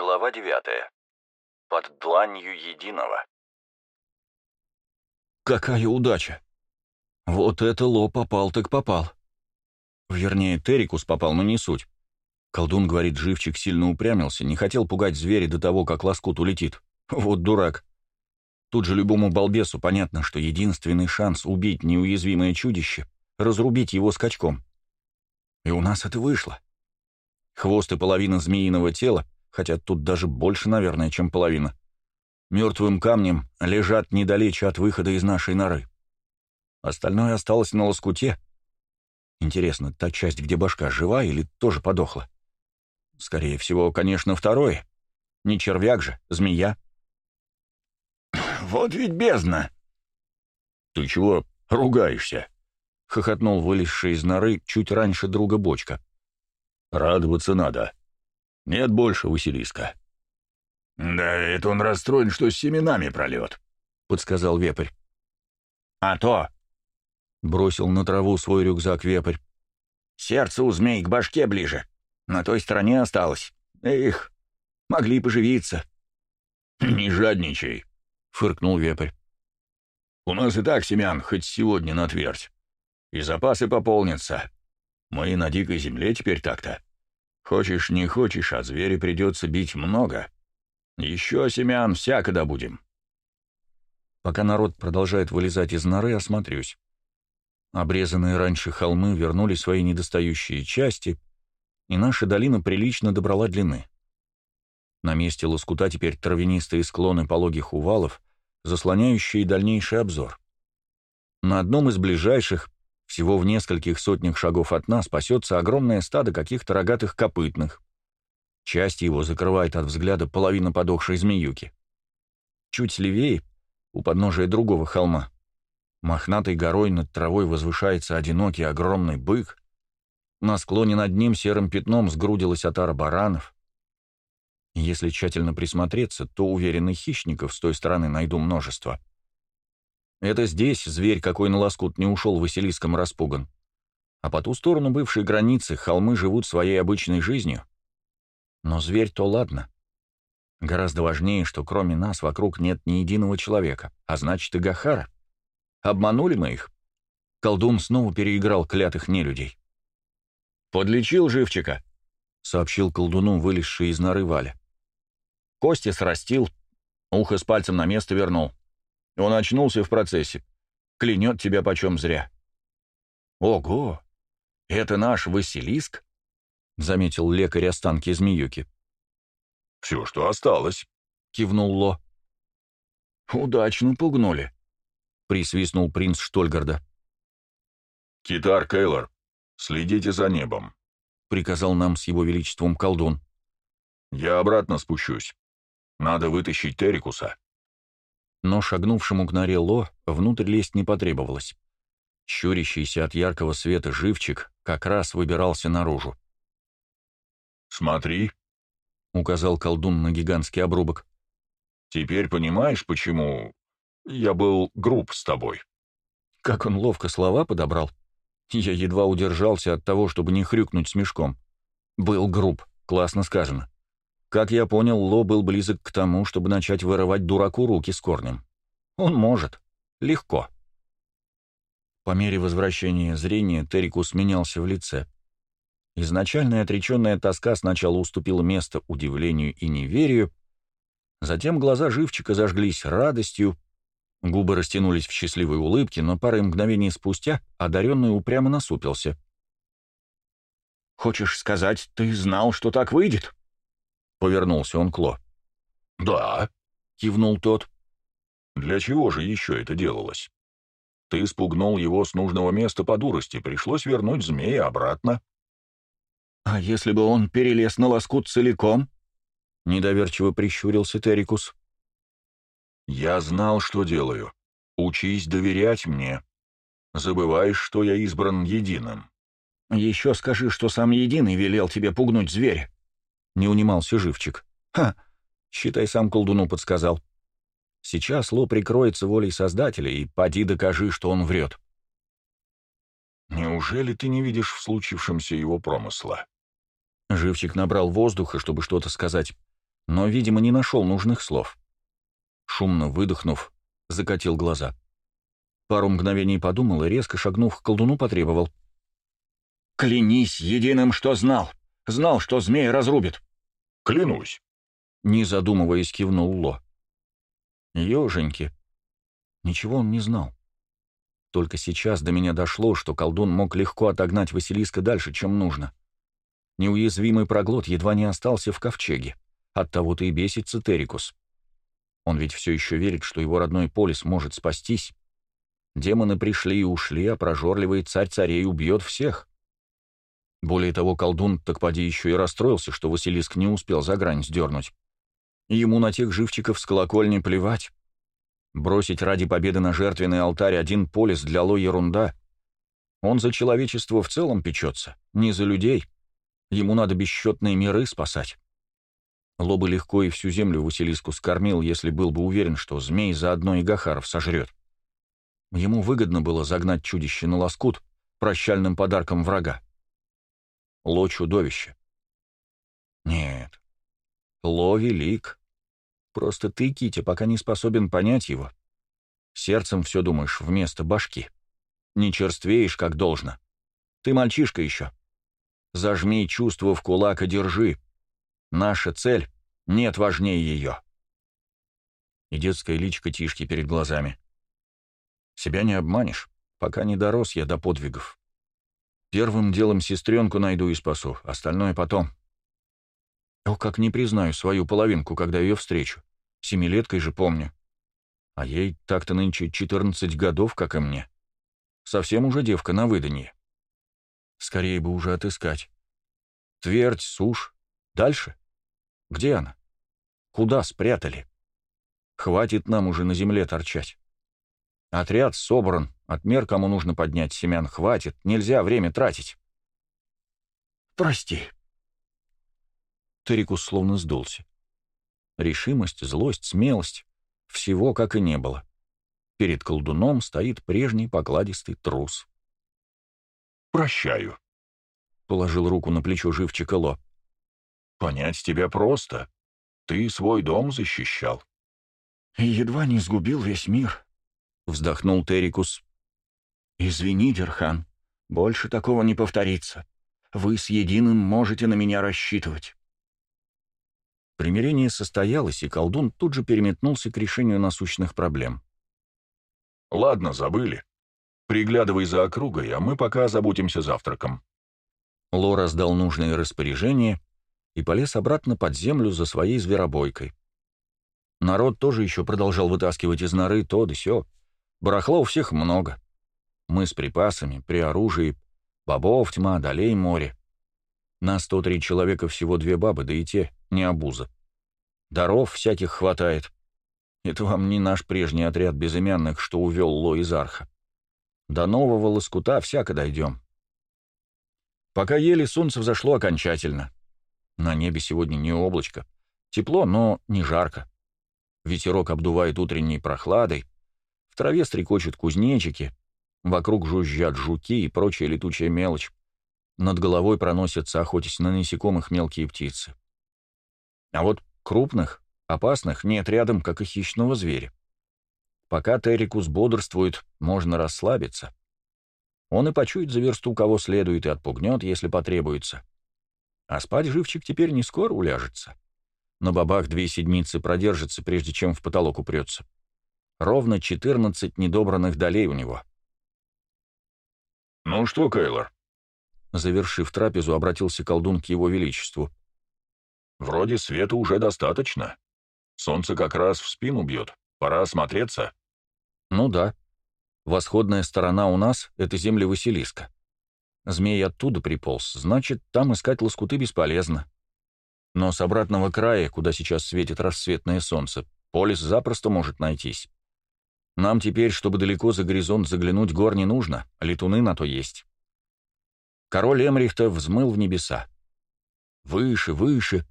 Глава 9. Под дланью единого. Какая удача! Вот это Ло попал так попал. Вернее, Терикус попал, но не суть. Колдун, говорит, живчик сильно упрямился, не хотел пугать зверя до того, как лоскут улетит. Вот дурак. Тут же любому балбесу понятно, что единственный шанс убить неуязвимое чудище — разрубить его скачком. И у нас это вышло. Хвост и половина змеиного тела — хотя тут даже больше, наверное, чем половина, мертвым камнем лежат недалече от выхода из нашей норы. Остальное осталось на лоскуте. Интересно, та часть, где башка, жива или тоже подохла? Скорее всего, конечно, второе. Не червяк же, змея. «Вот ведь бездна!» «Ты чего ругаешься?» — хохотнул вылезший из норы чуть раньше друга бочка. «Радоваться надо. Нет больше Василиска. «Да это он расстроен, что с семенами пролет», — подсказал вепрь. «А то!» — бросил на траву свой рюкзак вепрь. «Сердце у змей к башке ближе. На той стороне осталось. Эх, могли поживиться». «Не жадничай», — фыркнул вепрь. «У нас и так семян хоть сегодня на твердь. И запасы пополнятся. Мы на дикой земле теперь так-то». Хочешь, не хочешь, а зверя придется бить много. Еще семян всяко добудем. Пока народ продолжает вылезать из норы, осмотрюсь. Обрезанные раньше холмы вернули свои недостающие части, и наша долина прилично добрала длины. На месте лоскута теперь травянистые склоны пологих увалов, заслоняющие дальнейший обзор. На одном из ближайших, всего в нескольких сотнях шагов от нас пасется огромное стадо каких-то рогатых копытных. Часть его закрывает от взгляда половина подохшей змеюки. Чуть левее, у подножия другого холма, мохнатой горой над травой возвышается одинокий огромный бык. На склоне над ним серым пятном сгрудилась отара баранов. Если тщательно присмотреться, то уверенных хищников с той стороны найду множество. Это здесь зверь какой на лоскут не ушел Василиском распуган. А по ту сторону бывшей границы холмы живут своей обычной жизнью. Но зверь то ладно. Гораздо важнее, что кроме нас вокруг нет ни единого человека, а значит и Гахара. Обманули мы их. Колдун снова переиграл клятых нелюдей. «Подлечил живчика», — сообщил колдуну, вылезший из норы Валя. «Кости срастил, ухо с пальцем на место вернул. Он очнулся в процессе. Клянет тебя почем зря. Ого! Это наш Василиск? Заметил лекарь останки змеюки. Все, что осталось, кивнул Ло. Удачно пугнули, присвистнул принц Штольгарда. Китар Кейлор, следите за небом, приказал нам с его величеством колдун. Я обратно спущусь. Надо вытащить Терикуса но шагнувшему к норе Ло внутрь лезть не потребовалось. Щурящийся от яркого света живчик как раз выбирался наружу. «Смотри», — указал колдун на гигантский обрубок. «Теперь понимаешь, почему я был груб с тобой?» Как он ловко слова подобрал. Я едва удержался от того, чтобы не хрюкнуть с мешком. Был груб, классно сказано. Как я понял, Ло был близок к тому, чтобы начать вырывать дураку руки с корнем. Он может. Легко. По мере возвращения зрения Террикус менялся в лице. Изначальная отреченная тоска сначала уступила место удивлению и неверию, затем глаза живчика зажглись радостью, губы растянулись в счастливой улыбке, но пары мгновений спустя одаренный упрямо насупился. «Хочешь сказать, ты знал, что так выйдет?» Повернулся он к Ло. «Да», — кивнул тот. «Для чего же еще это делалось? Ты спугнул его с нужного места по дурости, пришлось вернуть змея обратно». «А если бы он перелез на лоскут целиком?» — недоверчиво прищурился Террикус. «Я знал, что делаю. Учись доверять мне. Забываешь, что я избран единым». «Еще скажи, что сам единый велел тебе пугнуть зверя», — не унимался живчик. «Ха! Считай, сам колдуну подсказал. Сейчас Ло прикроется волей Создателя, и поди докажи, что он врет». «Неужели ты не видишь в случившемся его промысла?» Живчик набрал воздуха, чтобы что-то сказать, но, видимо, не нашел нужных слов. Шумно выдохнув, закатил глаза. Пару мгновений подумал и, резко шагнув к колдуну, потребовал. «Клянись единым, что знал! Знал, что змея разрубит!» «Клянусь!» Не задумываясь, кивнул Ло. Ёженьки. Ничего он не знал. Только сейчас до меня дошло, что колдун мог легко отогнать Василиска дальше, чем нужно. Неуязвимый проглот едва не остался в ковчеге. Оттого-то и бесится Терикус. Он ведь все еще верит, что его родной полис может спастись. Демоны пришли и ушли, а прожорливый царь царей убьет всех. Более того, колдун так поди еще и расстроился, что Василиск не успел за грань сдернуть. Ему на тех живчиков с колокольни плевать. Бросить ради победы на жертвенный алтарь один полис для Ло ерунда. Он за человечество в целом печется, не за людей. Ему надо бесчетные миры спасать. Ло бы легко и всю землю Василиску скормил, если был бы уверен, что змей заодно и Гахаров сожрет. Ему выгодно было загнать чудище на лоскут прощальным подарком врага. Ло — чудовище. Нет, Ло велик. Просто ты, Китя, пока не способен понять его. Сердцем все думаешь вместо башки. Не черствеешь, как должно. Ты мальчишка еще. Зажми чувство в кулак и держи. Наша цель — нет важнее ее. И детская личка Тишки перед глазами. Себя не обманешь, пока не дорос я до подвигов. Первым делом сестренку найду и спасу, остальное потом. О, как не признаю свою половинку, когда ее встречу. Семилеткой же помню. А ей так-то нынче 14 годов, как и мне. Совсем уже девка на выданье. Скорее бы уже отыскать. Твердь, сушь. Дальше? Где она? Куда спрятали? Хватит нам уже на земле торчать. Отряд собран, отмер, кому нужно поднять семян, хватит, нельзя время тратить. Прости. Терикус словно сдулся. Решимость, злость, смелость — всего как и не было. Перед колдуном стоит прежний покладистый трус. «Прощаю», — положил руку на плечо живчика Ло. «Понять тебя просто. Ты свой дом защищал». «Едва не сгубил весь мир», — вздохнул Терикус. «Извини, Дерхан, больше такого не повторится. Вы с Единым можете на меня рассчитывать». Примирение состоялось, и колдун тут же переметнулся к решению насущных проблем. «Ладно, забыли. Приглядывай за округой, а мы пока озаботимся завтраком». Ло раздал нужные распоряжения и полез обратно под землю за своей зверобойкой. Народ тоже еще продолжал вытаскивать из норы то да сё. Барахла у всех много. Мы с припасами, при оружии, бобов тьма, долей море. На 103 человека всего две бабы, да и те не обуза. Даров всяких хватает. Это вам не наш прежний отряд безымянных, что увел Ло из Арха. До нового лоскута всяко дойдем. Пока ели, солнце взошло окончательно. На небе сегодня не облачко. Тепло, но не жарко. Ветерок обдувает утренней прохладой. В траве стрекочут кузнечики. Вокруг жужжат жуки и прочая летучая мелочь. Над головой проносятся, охотясь на насекомых, мелкие птицы. А вот крупных, опасных нет рядом, как и хищного зверя. Пока Террикус бодрствует, можно расслабиться. Он и почует за версту, кого следует, и отпугнет, если потребуется. А спать живчик теперь не скоро уляжется. На бабах две седмицы продержится, прежде чем в потолок упрется. Ровно 14 недобранных долей у него. «Ну что, Кейлор?» Завершив трапезу, обратился колдун к его величеству. Вроде света уже достаточно. Солнце как раз в спину бьет. Пора осмотреться. Ну да. Восходная сторона у нас — это земли Василиска. Змей оттуда приполз, значит, там искать лоскуты бесполезно. Но с обратного края, куда сейчас светит рассветное солнце, полис запросто может найтись. Нам теперь, чтобы далеко за горизонт заглянуть, гор не нужно, летуны на то есть. Король Эмрихта взмыл в небеса. Выше, выше,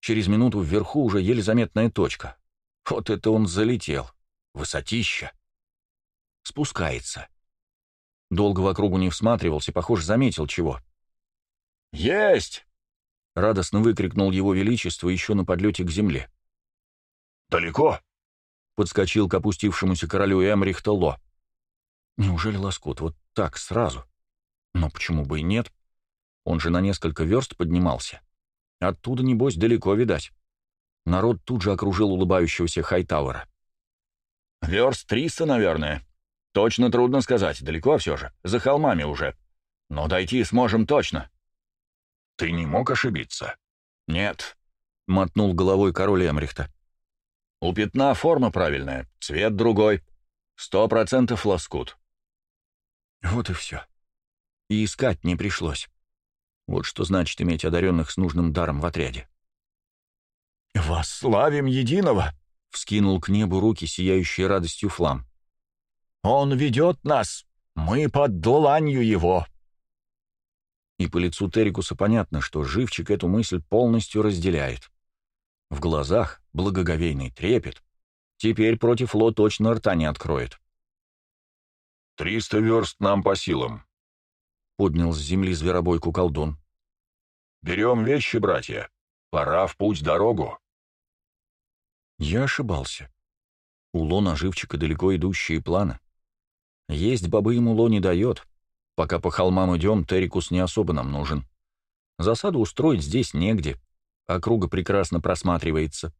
Через минуту вверху уже еле заметная точка. Вот это он залетел. Высотища. Спускается. Долго вокругу не всматривался, похоже, заметил чего. «Есть!» — радостно выкрикнул его величество еще на подлете к земле. «Далеко?» — подскочил к опустившемуся королю Эмрихта Ло. Неужели лоскут? Вот так, сразу? Но почему бы и нет? Он же на несколько верст поднимался. Оттуда, небось, далеко видать. Народ тут же окружил улыбающегося Хайтауэра. «Верст триста, наверное. Точно трудно сказать, далеко все же, за холмами уже. Но дойти сможем точно». «Ты не мог ошибиться?» «Нет», — мотнул головой король Эмрихта. «У пятна форма правильная, цвет другой. Сто процентов лоскут». Вот и все. И искать не пришлось. Вот что значит иметь одаренных с нужным даром в отряде. «Восславим единого!» — вскинул к небу руки, сияющие радостью флам. «Он ведет нас! Мы под дланью его!» И по лицу Террикуса понятно, что живчик эту мысль полностью разделяет. В глазах благоговейный трепет. Теперь против Ло точно рта не откроет. «Триста верст нам по силам», — поднял с земли зверобойку колдун. «Берем вещи, братья. Пора в путь-дорогу». Я ошибался. У Лона живчика далеко идущие планы. Есть бобы ему Ло не дает. Пока по холмам идем, Террикус не особо нам нужен. Засаду устроить здесь негде. Округа прекрасно просматривается.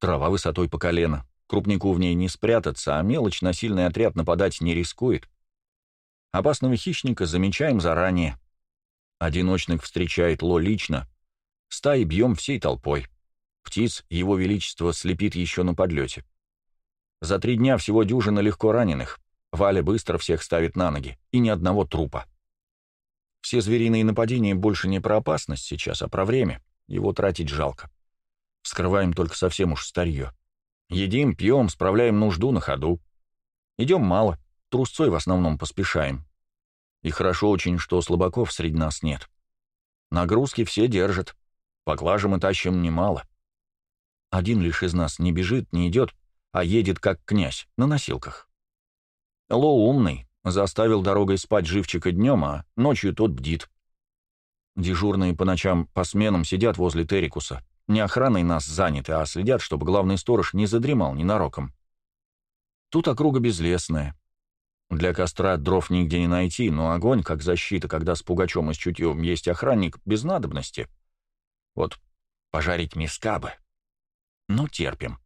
Трава высотой по колено. Крупнику в ней не спрятаться, а мелочь на сильный отряд нападать не рискует. Опасного хищника замечаем заранее. Одиночник встречает Ло лично. Стаи бьем всей толпой. Птиц его величество слепит еще на подлете. За три дня всего дюжина легко раненых. Валя быстро всех ставит на ноги, и ни одного трупа. Все звериные нападения больше не про опасность сейчас, а про время. Его тратить жалко. Вскрываем только совсем уж старье. Едим, пьем, справляем нужду на ходу. Идем мало, трусцой в основном поспешаем. И хорошо очень, что слабаков среди нас нет. Нагрузки все держат, поклажи мы тащим немало. Один лишь из нас не бежит, не идет, а едет как князь, на носилках. Ло умный, заставил дорогой спать живчика днем, а ночью тот бдит. Дежурные по ночам по сменам сидят возле Террикуса, не охраной нас заняты, а следят, чтобы главный сторож не задремал ненароком. Тут округа безлесная. Для костра дров нигде не найти, но огонь, как защита, когда с пугачом и с чутьем есть охранник, без надобности. Вот пожарить миска бы. Ну, терпим.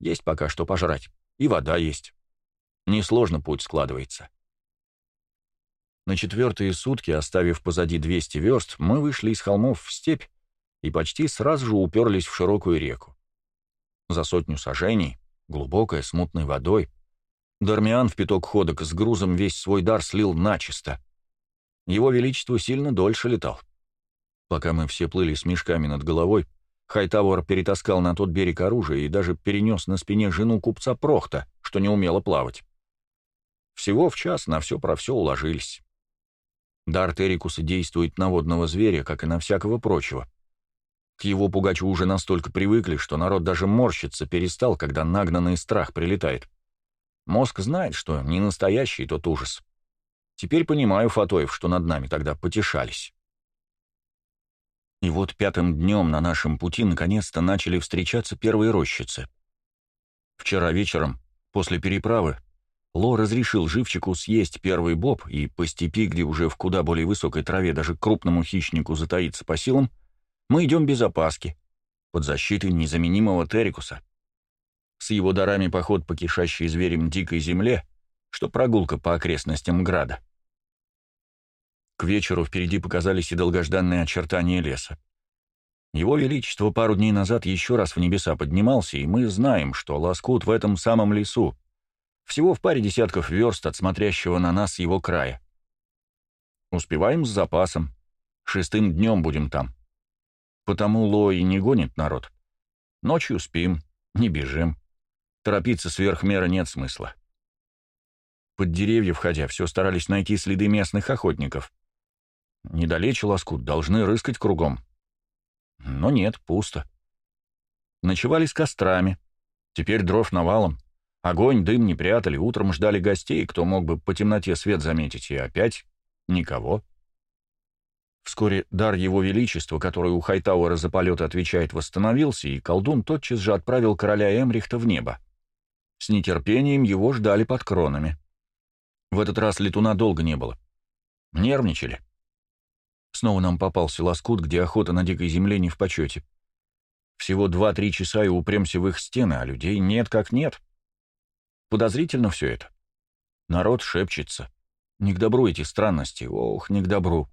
Есть пока что пожрать. И вода есть. Несложно путь складывается. На четвертые сутки, оставив позади 200 верст, мы вышли из холмов в степь и почти сразу же уперлись в широкую реку. За сотню сажений, глубокая, с мутной водой, Дармиан в пяток ходок с грузом весь свой дар слил начисто. Его Величество сильно дольше летал. Пока мы все плыли с мешками над головой, Хайтавор перетаскал на тот берег оружие и даже перенес на спине жену купца Прохта, что не умела плавать. Всего в час на все про все уложились. Дар Терикуса действует на водного зверя, как и на всякого прочего. К его пугачу уже настолько привыкли, что народ даже морщиться перестал, когда нагнанный страх прилетает. Мозг знает, что не настоящий тот ужас. Теперь понимаю, Фатоев, что над нами тогда потешались. И вот пятым днем на нашем пути наконец-то начали встречаться первые рощицы. Вчера вечером, после переправы, Ло разрешил живчику съесть первый боб, и по степи, где уже в куда более высокой траве даже крупному хищнику затаиться по силам, мы идем без опаски, под защитой незаменимого Террикуса. С его дарами поход по кишащей зверем дикой земле, что прогулка по окрестностям града. К вечеру впереди показались и долгожданные очертания леса. Его Величество пару дней назад еще раз в небеса поднимался, и мы знаем, что Лоскут в этом самом лесу, всего в паре десятков верст от смотрящего на нас его края. Успеваем с запасом. Шестым днем будем там. Потому Ло и не гонит народ. Ночью спим, не бежим. Торопиться сверх меры нет смысла. Под деревья входя, все старались найти следы местных охотников. Недалече лоскут, должны рыскать кругом. Но нет, пусто. Ночевали с кострами. Теперь дров навалом. Огонь, дым не прятали, утром ждали гостей, кто мог бы по темноте свет заметить, и опять никого. Вскоре дар его величества, который у Хайтауэра за полет отвечает, восстановился, и колдун тотчас же отправил короля Эмрихта в небо. С нетерпением его ждали под кронами. В этот раз летуна долго не было. Нервничали. Снова нам попался лоскут, где охота на дикой земле не в почете. Всего два-три часа и упремся в их стены, а людей нет как нет. Подозрительно все это. Народ шепчется. Не к добру эти странности, ох, не к добру.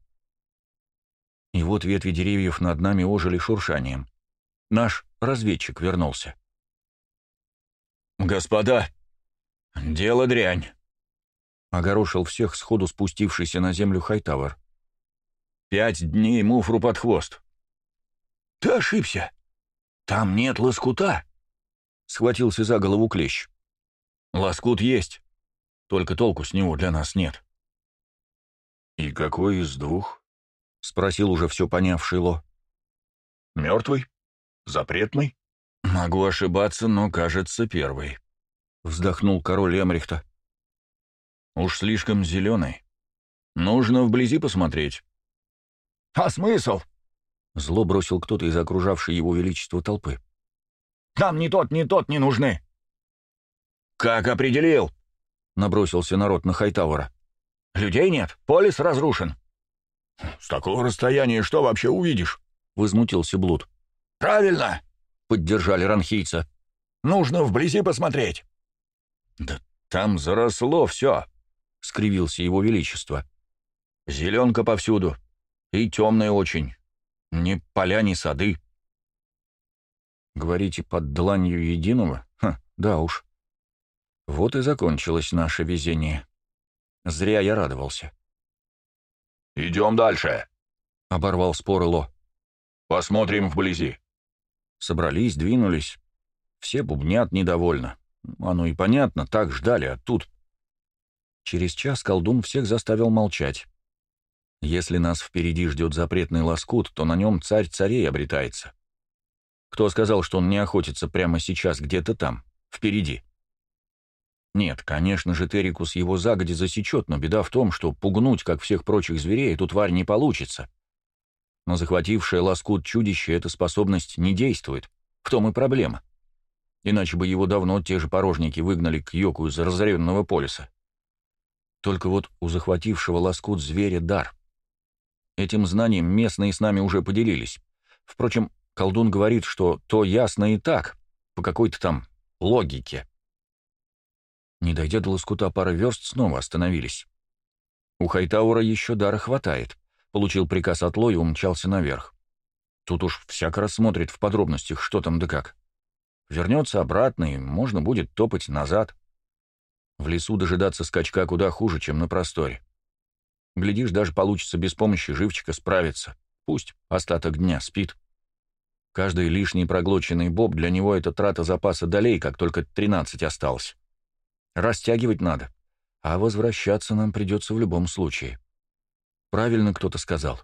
И вот ветви деревьев над нами ожили шуршанием. Наш разведчик вернулся. «Господа, дело дрянь», — огорошил всех сходу спустившийся на землю Хайтавр. «Пять дней муфру под хвост». «Ты ошибся. Там нет лоскута», — схватился за голову клещ. «Лоскут есть, только толку с него для нас нет». «И какой из двух?» — спросил уже все понявший Ло. «Мертвый? Запретный?» «Могу ошибаться, но, кажется, первый», — вздохнул король Эмрихта. «Уж слишком зеленый. Нужно вблизи посмотреть». «А смысл?» — зло бросил кто-то из окружавшей его величества толпы. «Нам ни тот, ни тот не нужны». «Как определил?» — набросился народ на Хайтауэра. Людей нет, полис разрушен». «С такого расстояния что вообще увидишь?» — возмутился Блуд. «Правильно!» — поддержали ранхийца. «Нужно вблизи посмотреть». «Да там заросло все», — скривился его величество. «Зеленка повсюду. И темная очень. Ни поля, ни сады». «Говорите, под дланью единого? Ха, да уж. Вот и закончилось наше везение». Зря я радовался. «Идем дальше», — оборвал споры Ло. «Посмотрим вблизи». Собрались, двинулись. Все бубнят недовольно. Оно и понятно, так ждали, а тут... Через час колдун всех заставил молчать. Если нас впереди ждет запретный лоскут, то на нем царь царей обретается. Кто сказал, что он не охотится прямо сейчас где-то там, впереди? Нет, конечно же, Терикус его загоди засечет, но беда в том, что пугнуть, как всех прочих зверей, эту тварь не получится. Но захватившее лоскут чудище эта способность не действует. В том и проблема. Иначе бы его давно те же порожники выгнали к Йоку из разоренного полиса. Только вот у захватившего лоскут зверя дар. Этим знанием местные с нами уже поделились. Впрочем, колдун говорит, что то ясно и так, по какой-то там логике. Не дойдя до лоскута пары верст, снова остановились. У Хайтаура еще дара хватает. Получил приказ от Ло и умчался наверх. Тут уж всяко рассмотрит в подробностях, что там да как. Вернется обратно, и можно будет топать назад. В лесу дожидаться скачка куда хуже, чем на просторе. Глядишь, даже получится без помощи живчика справиться. Пусть остаток дня спит. Каждый лишний проглоченный боб для него — это трата запаса долей, как только 13 осталось. Растягивать надо, а возвращаться нам придется в любом случае. Правильно кто-то сказал.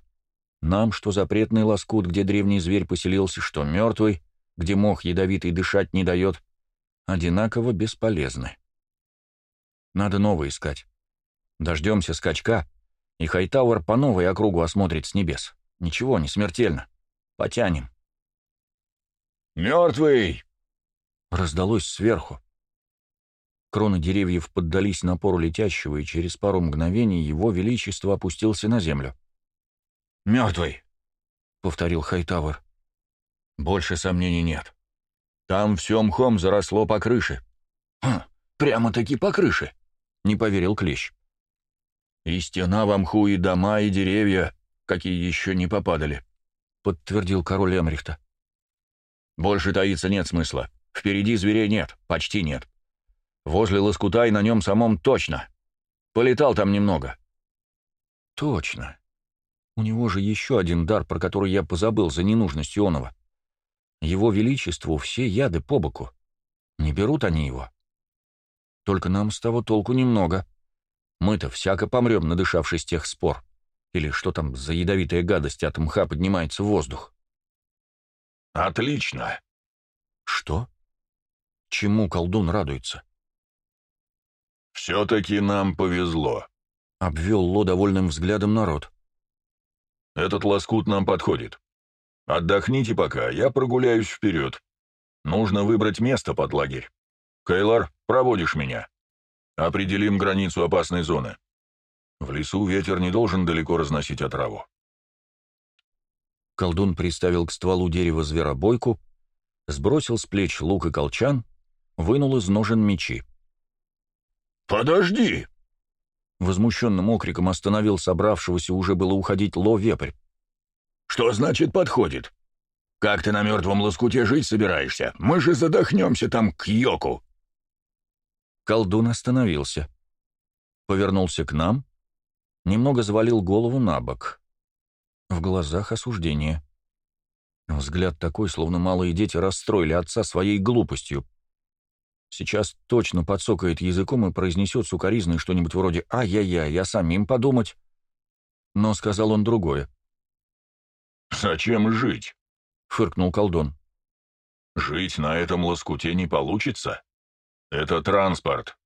Нам, что запретный лоскут, где древний зверь поселился, что мертвый, где мох ядовитый дышать не дает, одинаково бесполезны. Надо новое искать. Дождемся скачка, и Хайтауэр по новой округу осмотрит с небес. Ничего, не смертельно. Потянем. «Мертвый!» Раздалось сверху. Кроны деревьев поддались напору летящего, и через пару мгновений его величество опустился на землю. «Мертвый», — повторил Хайтавр. «Больше сомнений нет. Там все мхом заросло по крыше». «Хм, прямо-таки по крыше», — не поверил Клещ. «И стена во мху, и дома, и деревья, какие еще не попадали», — подтвердил король Эмрихта. «Больше таиться нет смысла. Впереди зверей нет, почти нет. Возле лоскута и на нем самом точно. Полетал там немного. Точно. У него же еще один дар, про который я позабыл за ненужность Ионова. Его Величеству все яды по боку. Не берут они его. Только нам с того толку немного. Мы-то всяко помрем, надышавшись тех спор. Или что там за ядовитая гадость от мха поднимается в воздух. «Отлично!» «Что? Чему колдун радуется?» «Все-таки нам повезло», — обвел Ло довольным взглядом народ. Этот лоскут нам подходит. Отдохните пока, я прогуляюсь вперед. Нужно выбрать место под лагерь. Кейлар, проводишь меня. Определим границу опасной зоны. В лесу ветер не должен далеко разносить отраву. Колдун приставил к стволу дерева зверобойку, сбросил с плеч лук и колчан, вынул из ножен мечи. «Подожди!» Возмущенным окриком остановил собравшегося уже было уходить Ло-вепрь. «Что значит подходит? Как ты на мертвом лоскуте жить собираешься? Мы же задохнемся там к йоку!» Колдун остановился. Повернулся к нам, немного завалил голову на бок. В глазах осуждение. Взгляд такой, словно малые дети расстроили отца своей глупостью. Сейчас точно подсокает языком и произнесет сукоризной что-нибудь вроде «Ай-яй-яй, я самим подумать». Но сказал он другое. «Зачем жить?» — фыркнул колдун. «Жить на этом лоскуте не получится. Это транспорт.